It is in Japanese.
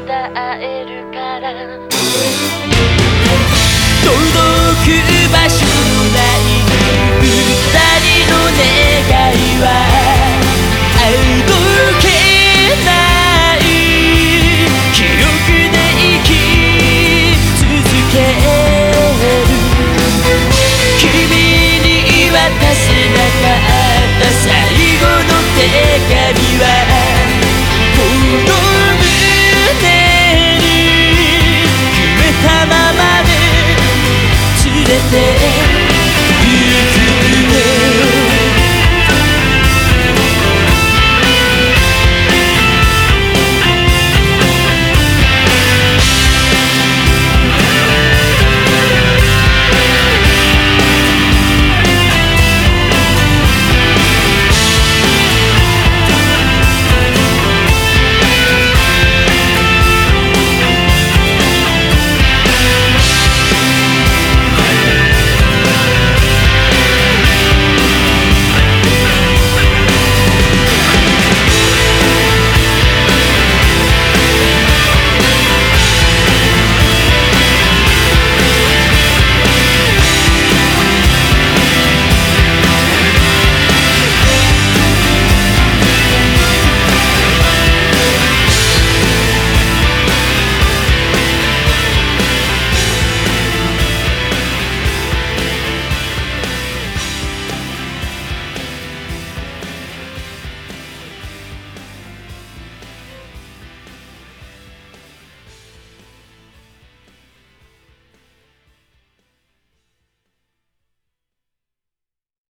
た会えるから。届く場所ない二人の願いは